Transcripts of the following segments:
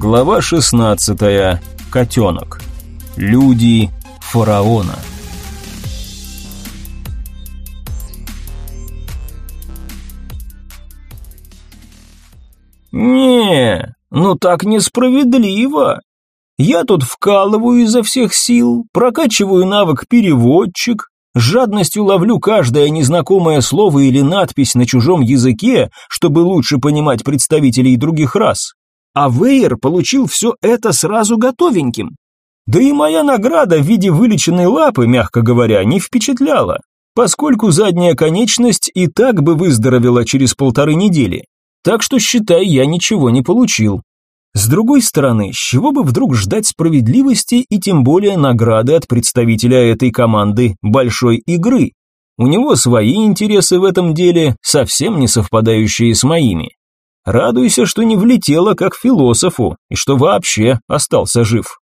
Глава 16. Котенок. Люди фараона. Не, ну так несправедливо. Я тут вкалываю изо всех сил, прокачиваю навык переводчик, жадностью ловлю каждое незнакомое слово или надпись на чужом языке, чтобы лучше понимать представителей других рас. А Вейер получил все это сразу готовеньким. Да и моя награда в виде вылеченной лапы, мягко говоря, не впечатляла, поскольку задняя конечность и так бы выздоровела через полторы недели. Так что, считай, я ничего не получил. С другой стороны, с чего бы вдруг ждать справедливости и тем более награды от представителя этой команды большой игры? У него свои интересы в этом деле, совсем не совпадающие с моими. Радуйся, что не влетело как философу, и что вообще остался жив.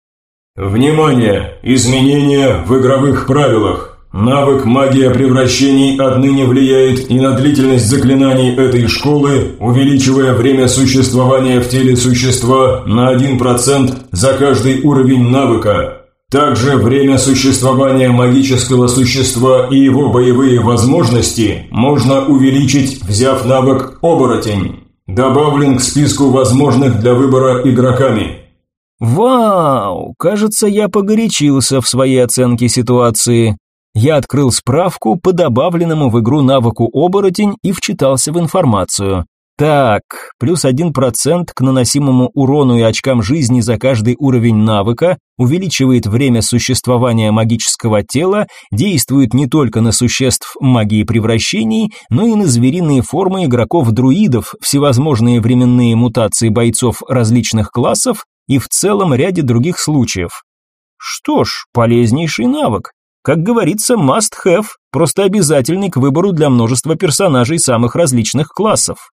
Внимание! Изменения в игровых правилах. Навык магия превращений отныне влияет и на длительность заклинаний этой школы, увеличивая время существования в теле существа на 1% за каждый уровень навыка. Также время существования магического существа и его боевые возможности можно увеличить, взяв навык «Оборотень». Добавлен к списку возможных для выбора игроками. Вау, кажется, я погорячился в своей оценке ситуации. Я открыл справку по добавленному в игру навыку оборотень и вчитался в информацию. Так, плюс 1% к наносимому урону и очкам жизни за каждый уровень навыка, увеличивает время существования магического тела, действует не только на существ магии превращений, но и на звериные формы игроков-друидов, всевозможные временные мутации бойцов различных классов и в целом ряде других случаев. Что ж, полезнейший навык. Как говорится, must have, просто обязательный к выбору для множества персонажей самых различных классов.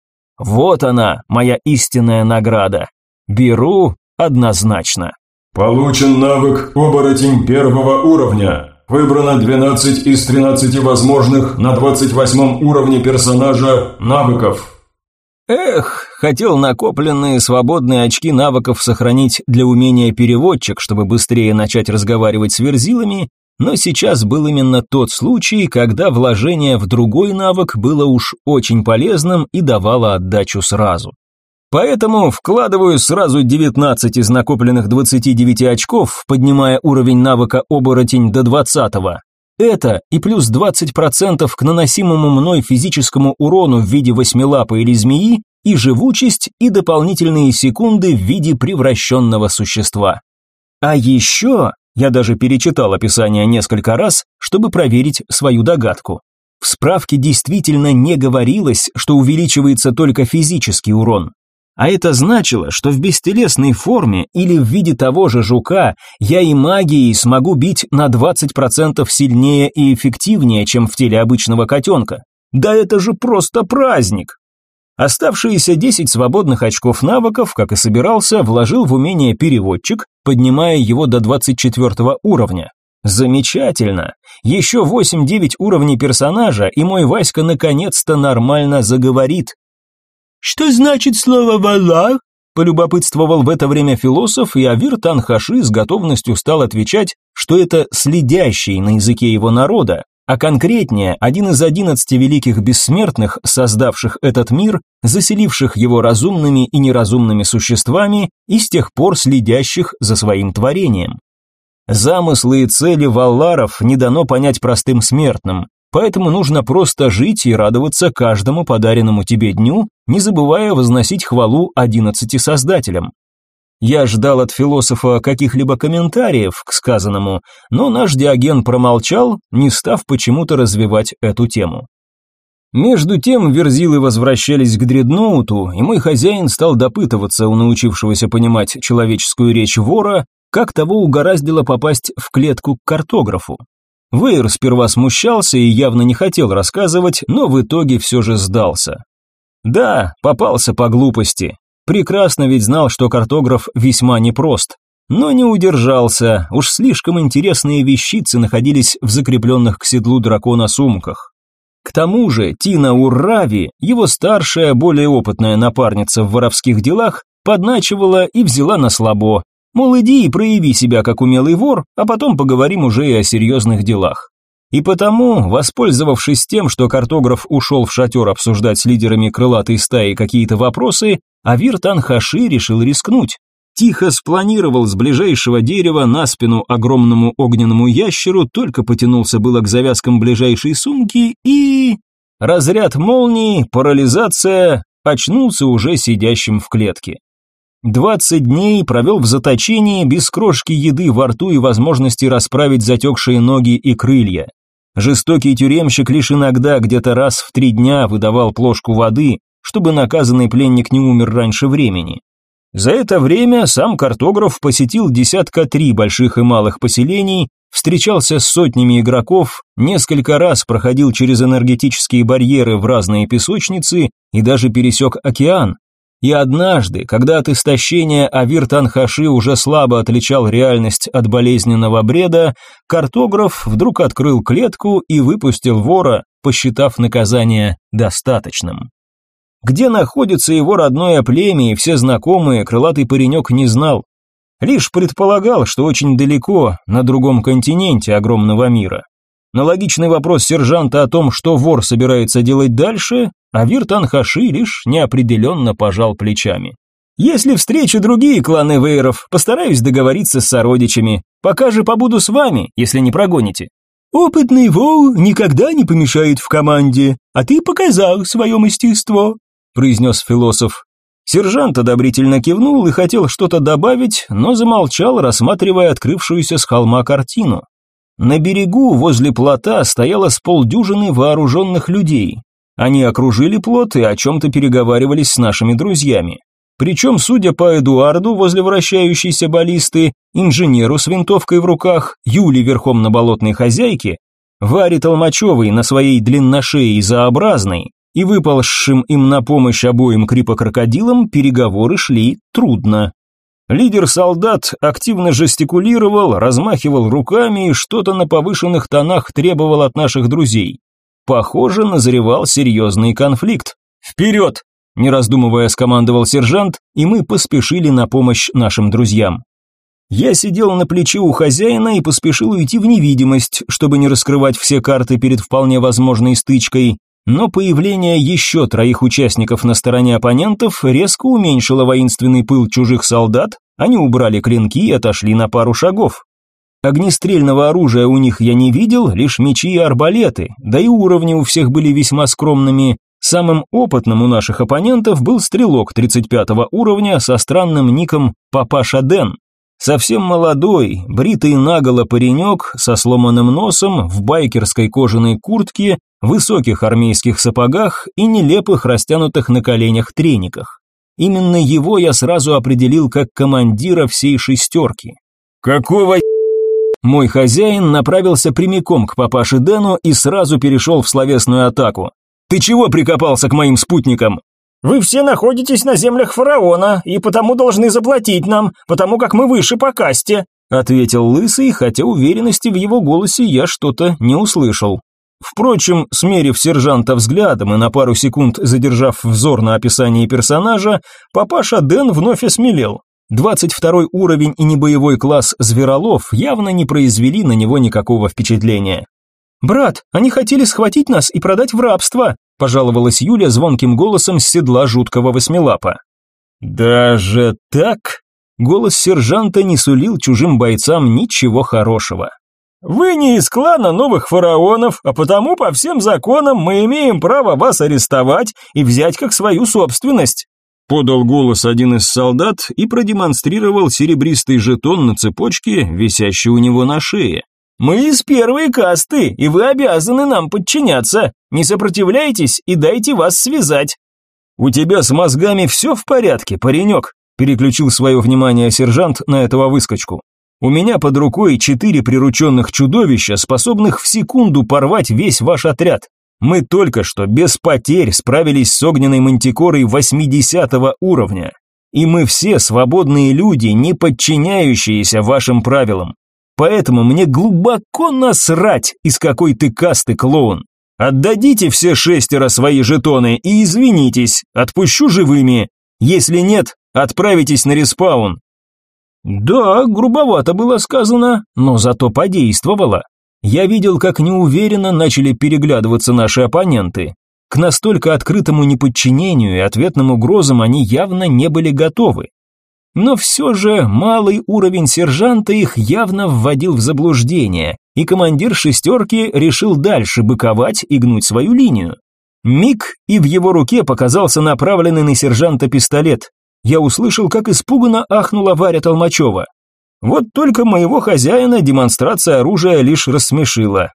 Вот она, моя истинная награда. Беру однозначно. Получен навык «Оборотень первого уровня». Выбрано 12 из 13 возможных на 28 уровне персонажа навыков. Эх, хотел накопленные свободные очки навыков сохранить для умения переводчик, чтобы быстрее начать разговаривать с верзилами, но сейчас был именно тот случай, когда вложение в другой навык было уж очень полезным и давало отдачу сразу. Поэтому вкладываю сразу 19 из накопленных 29 очков, поднимая уровень навыка оборотень до 20 -го. Это и плюс 20% к наносимому мной физическому урону в виде восьмилапы или змеи, и живучесть, и дополнительные секунды в виде превращенного существа. А еще я даже перечитал описание несколько раз, чтобы проверить свою догадку. В справке действительно не говорилось, что увеличивается только физический урон. А это значило, что в бестелесной форме или в виде того же жука я и магией смогу бить на 20% сильнее и эффективнее, чем в теле обычного котенка. Да это же просто праздник! Оставшиеся 10 свободных очков навыков, как и собирался, вложил в умение переводчик, поднимая его до 24 уровня. Замечательно! Еще 8-9 уровней персонажа, и мой Васька наконец-то нормально заговорит. «Что значит слово «валах»?» полюбопытствовал в это время философ, и Авир Танхаши с готовностью стал отвечать, что это следящий на языке его народа, а конкретнее, один из одиннадцати великих бессмертных, создавших этот мир, заселивших его разумными и неразумными существами и с тех пор следящих за своим творением. Замыслы и цели валларов не дано понять простым смертным, поэтому нужно просто жить и радоваться каждому подаренному тебе дню, не забывая возносить хвалу одиннадцати создателям. Я ждал от философа каких-либо комментариев к сказанному, но наш Диоген промолчал, не став почему-то развивать эту тему. Между тем верзилы возвращались к дредноуту, и мой хозяин стал допытываться у научившегося понимать человеческую речь вора, как того угораздило попасть в клетку к картографу. Вейер сперва смущался и явно не хотел рассказывать, но в итоге все же сдался. Да, попался по глупости, Прекрасно ведь знал, что картограф весьма непрост. Но не удержался, уж слишком интересные вещицы находились в закрепленных к седлу дракона сумках. К тому же Тина Уррави, его старшая, более опытная напарница в воровских делах, подначивала и взяла на слабо. Мол, иди и прояви себя как умелый вор, а потом поговорим уже и о серьезных делах. И потому, воспользовавшись тем, что картограф ушел в шатер обсуждать с лидерами крылатой стаи какие-то вопросы, Авир Танхаши решил рискнуть. Тихо спланировал с ближайшего дерева на спину огромному огненному ящеру, только потянулся было к завязкам ближайшей сумки и... Разряд молнии, парализация, очнулся уже сидящим в клетке. Двадцать дней провел в заточении без крошки еды во рту и возможности расправить затекшие ноги и крылья. Жестокий тюремщик лишь иногда, где-то раз в три дня, выдавал плошку воды, чтобы наказанный пленник не умер раньше времени. За это время сам картограф посетил десятка три больших и малых поселений, встречался с сотнями игроков, несколько раз проходил через энергетические барьеры в разные песочницы и даже пересек океан. И однажды, когда от истощения Авир Танхаши уже слабо отличал реальность от болезненного бреда, картограф вдруг открыл клетку и выпустил вора, посчитав наказание достаточным. Где находится его родное племя и все знакомые, крылатый паренек не знал. Лишь предполагал, что очень далеко, на другом континенте огромного мира. На логичный вопрос сержанта о том, что вор собирается делать дальше, Авир Танхаши лишь неопределенно пожал плечами. «Если встречу другие кланы Вейров, постараюсь договориться с сородичами. Пока же побуду с вами, если не прогоните». «Опытный вол никогда не помешает в команде, а ты показал свое мастерство», произнес философ. Сержант одобрительно кивнул и хотел что-то добавить, но замолчал, рассматривая открывшуюся с холма картину. На берегу возле плота стояло с полдюжины вооруженных людей. Они окружили плот и о чем-то переговаривались с нашими друзьями. Причем, судя по Эдуарду возле вращающейся баллисты, инженеру с винтовкой в руках, Юли верхом на болотной хозяйке, Варе Толмачевой на своей длинношее и заобразной, и выползшим им на помощь обоим крипокрокодилам переговоры шли трудно. Лидер солдат активно жестикулировал, размахивал руками и что-то на повышенных тонах требовал от наших друзей. Похоже, назревал серьезный конфликт. «Вперед!» – не раздумывая скомандовал сержант, и мы поспешили на помощь нашим друзьям. Я сидел на плече у хозяина и поспешил уйти в невидимость, чтобы не раскрывать все карты перед вполне возможной стычкой, но появление еще троих участников на стороне оппонентов резко уменьшило воинственный пыл чужих солдат, они убрали клинки и отошли на пару шагов. Огнестрельного оружия у них я не видел, лишь мечи и арбалеты, да и уровни у всех были весьма скромными. Самым опытным у наших оппонентов был стрелок 35 уровня со странным ником Папаша Дэн. Совсем молодой, бритый наголо паренек со сломанным носом, в байкерской кожаной куртке высоких армейских сапогах и нелепых растянутых на коленях трениках. Именно его я сразу определил как командира всей шестерки. «Какого Мой хозяин направился прямиком к папаше Дэну и сразу перешел в словесную атаку. «Ты чего прикопался к моим спутникам?» «Вы все находитесь на землях фараона и потому должны заплатить нам, потому как мы выше по касте», ответил Лысый, хотя уверенности в его голосе я что-то не услышал. Впрочем, смерив сержанта взглядом и на пару секунд задержав взор на описании персонажа, папаша Дэн вновь осмелел. 22 уровень и небоевой класс Зверолов явно не произвели на него никакого впечатления. «Брат, они хотели схватить нас и продать в рабство», пожаловалась Юля звонким голосом с седла жуткого восьмилапа. «Даже так?» Голос сержанта не сулил чужим бойцам ничего хорошего. Вы не из клана новых фараонов, а потому по всем законам мы имеем право вас арестовать и взять как свою собственность. Подал голос один из солдат и продемонстрировал серебристый жетон на цепочке, висящий у него на шее. «Мы из первой касты, и вы обязаны нам подчиняться. Не сопротивляйтесь и дайте вас связать». «У тебя с мозгами все в порядке, паренек?» переключил свое внимание сержант на этого выскочку. У меня под рукой четыре прирученных чудовища, способных в секунду порвать весь ваш отряд. Мы только что без потерь справились с огненной мантикорой 80 уровня. И мы все свободные люди, не подчиняющиеся вашим правилам. Поэтому мне глубоко насрать, из какой ты касты клоун. Отдадите все шестеро свои жетоны и извинитесь, отпущу живыми. Если нет, Отправитесь на респаун». Да, грубовато было сказано, но зато подействовало. Я видел, как неуверенно начали переглядываться наши оппоненты. К настолько открытому неподчинению и ответным угрозам они явно не были готовы. Но все же малый уровень сержанта их явно вводил в заблуждение, и командир шестерки решил дальше быковать и гнуть свою линию. Миг, и в его руке показался направленный на сержанта пистолет. Я услышал, как испуганно ахнула Варя Толмачева. Вот только моего хозяина демонстрация оружия лишь рассмешила.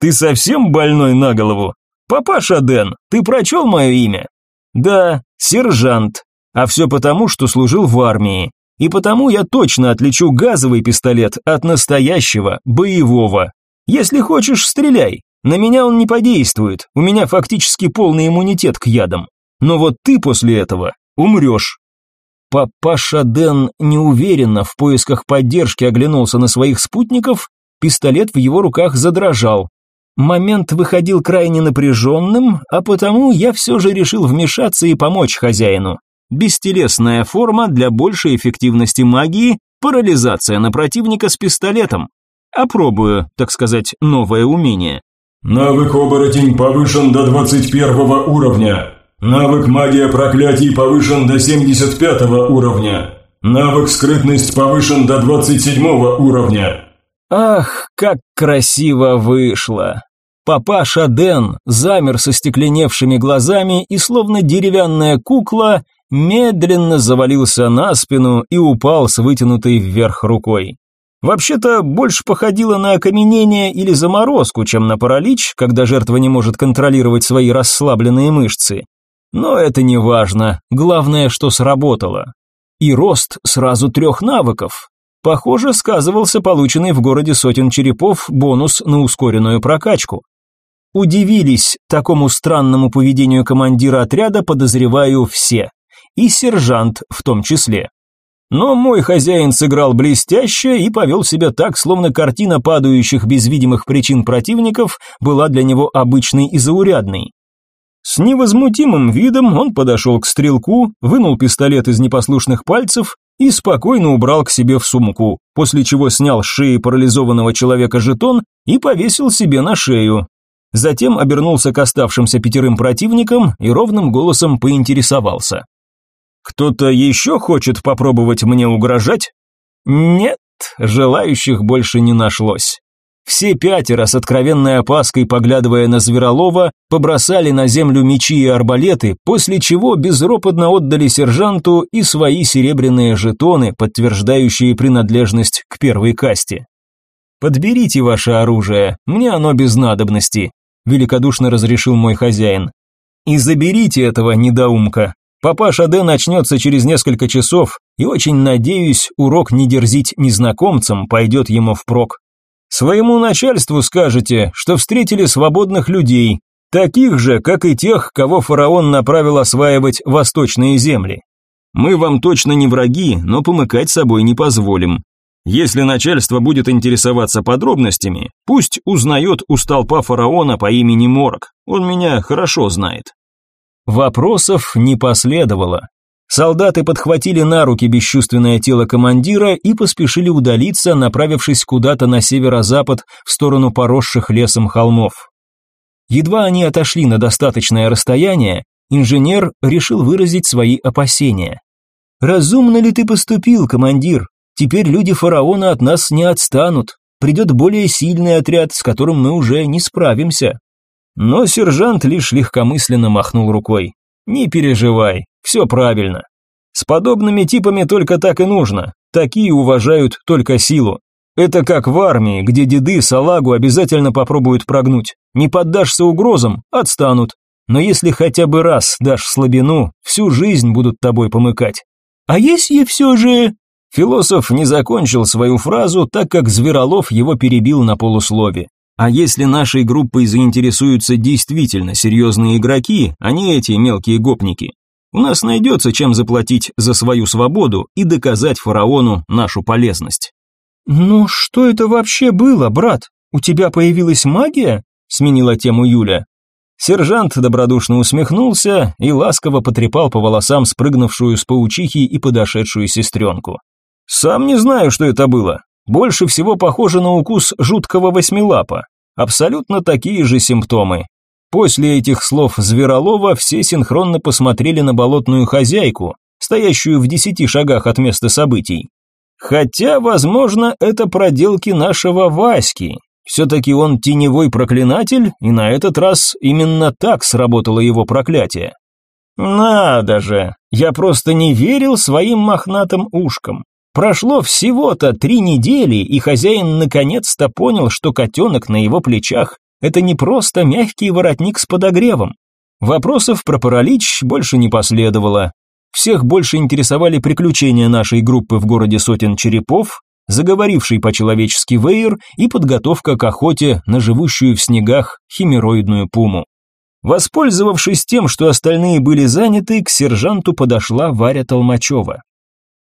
«Ты совсем больной на голову? Папаша Дэн, ты прочел мое имя?» «Да, сержант. А все потому, что служил в армии. И потому я точно отличу газовый пистолет от настоящего, боевого. Если хочешь, стреляй. На меня он не подействует, у меня фактически полный иммунитет к ядам. Но вот ты после этого умрешь. Папаша Дэн неуверенно в поисках поддержки оглянулся на своих спутников, пистолет в его руках задрожал. Момент выходил крайне напряженным, а потому я все же решил вмешаться и помочь хозяину. Бестелесная форма для большей эффективности магии, парализация на противника с пистолетом. Опробую, так сказать, новое умение. Навык оборотень повышен до 21 уровня. Навык магия проклятий повышен до 75 уровня. Навык скрытность повышен до 27 уровня. Ах, как красиво вышло. Папаша Дэн замер со стекленевшими глазами и словно деревянная кукла медленно завалился на спину и упал с вытянутой вверх рукой. Вообще-то больше походило на окаменение или заморозку, чем на паралич, когда жертва не может контролировать свои расслабленные мышцы. Но это не важно, главное, что сработало. И рост сразу трех навыков. Похоже, сказывался полученный в городе сотен черепов бонус на ускоренную прокачку. Удивились такому странному поведению командира отряда, подозреваю, все. И сержант в том числе. Но мой хозяин сыграл блестяще и повел себя так, словно картина падающих без видимых причин противников была для него обычной и заурядной. С невозмутимым видом он подошел к стрелку, вынул пистолет из непослушных пальцев и спокойно убрал к себе в сумку, после чего снял с шеи парализованного человека жетон и повесил себе на шею. Затем обернулся к оставшимся пятерым противникам и ровным голосом поинтересовался. «Кто-то еще хочет попробовать мне угрожать?» «Нет, желающих больше не нашлось». Все пятеро с откровенной опаской, поглядывая на Зверолова, побросали на землю мечи и арбалеты, после чего безропотно отдали сержанту и свои серебряные жетоны, подтверждающие принадлежность к первой касте. «Подберите ваше оружие, мне оно без надобности», – великодушно разрешил мой хозяин. «И заберите этого недоумка. Папаша Д начнется через несколько часов, и очень надеюсь, урок не дерзить незнакомцам пойдет ему впрок». Своему начальству скажете, что встретили свободных людей, таких же, как и тех, кого фараон направил осваивать восточные земли. Мы вам точно не враги, но помыкать собой не позволим. Если начальство будет интересоваться подробностями, пусть узнает у столпа фараона по имени Морок. Он меня хорошо знает. Вопросов не последовало. Солдаты подхватили на руки бесчувственное тело командира и поспешили удалиться, направившись куда-то на северо-запад в сторону поросших лесом холмов. Едва они отошли на достаточное расстояние, инженер решил выразить свои опасения. «Разумно ли ты поступил, командир? Теперь люди фараона от нас не отстанут. Придет более сильный отряд, с которым мы уже не справимся». Но сержант лишь легкомысленно махнул рукой. «Не переживай, все правильно. С подобными типами только так и нужно. Такие уважают только силу. Это как в армии, где деды салагу обязательно попробуют прогнуть. Не поддашься угрозам – отстанут. Но если хотя бы раз дашь слабину, всю жизнь будут тобой помыкать. А если все же... Философ не закончил свою фразу, так как Зверолов его перебил на полуслове. А если нашей группой заинтересуются действительно серьезные игроки, а не эти мелкие гопники, у нас найдется чем заплатить за свою свободу и доказать фараону нашу полезность. «Ну что это вообще было, брат? У тебя появилась магия?» – сменила тему Юля. Сержант добродушно усмехнулся и ласково потрепал по волосам спрыгнувшую с паучихи и подошедшую сестренку. «Сам не знаю, что это было. Больше всего похоже на укус жуткого восьмилапа. Абсолютно такие же симптомы. После этих слов Зверолова все синхронно посмотрели на болотную хозяйку, стоящую в десяти шагах от места событий. Хотя, возможно, это проделки нашего Васьки. Все-таки он теневой проклинатель, и на этот раз именно так сработало его проклятие. Надо же, я просто не верил своим мохнатым ушкам. Прошло всего-то три недели, и хозяин наконец-то понял, что котенок на его плечах – это не просто мягкий воротник с подогревом. Вопросов про паралич больше не последовало. Всех больше интересовали приключения нашей группы в городе сотен черепов, заговоривший по-человечески Вейер и подготовка к охоте на живущую в снегах химероидную пуму. Воспользовавшись тем, что остальные были заняты, к сержанту подошла Варя Толмачева.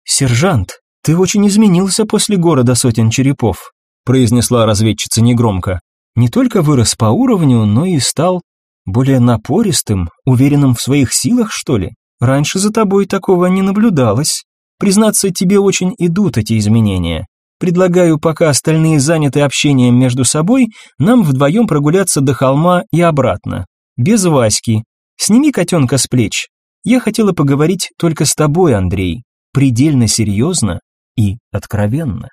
«Сержант, ты очень изменился после города сотен черепов», произнесла разведчица негромко. «Не только вырос по уровню, но и стал более напористым, уверенным в своих силах, что ли? Раньше за тобой такого не наблюдалось. Признаться, тебе очень идут эти изменения. Предлагаю, пока остальные заняты общением между собой, нам вдвоем прогуляться до холма и обратно. Без Васьки. Сними котенка с плеч. Я хотела поговорить только с тобой, Андрей. Предельно серьезно и откровенно.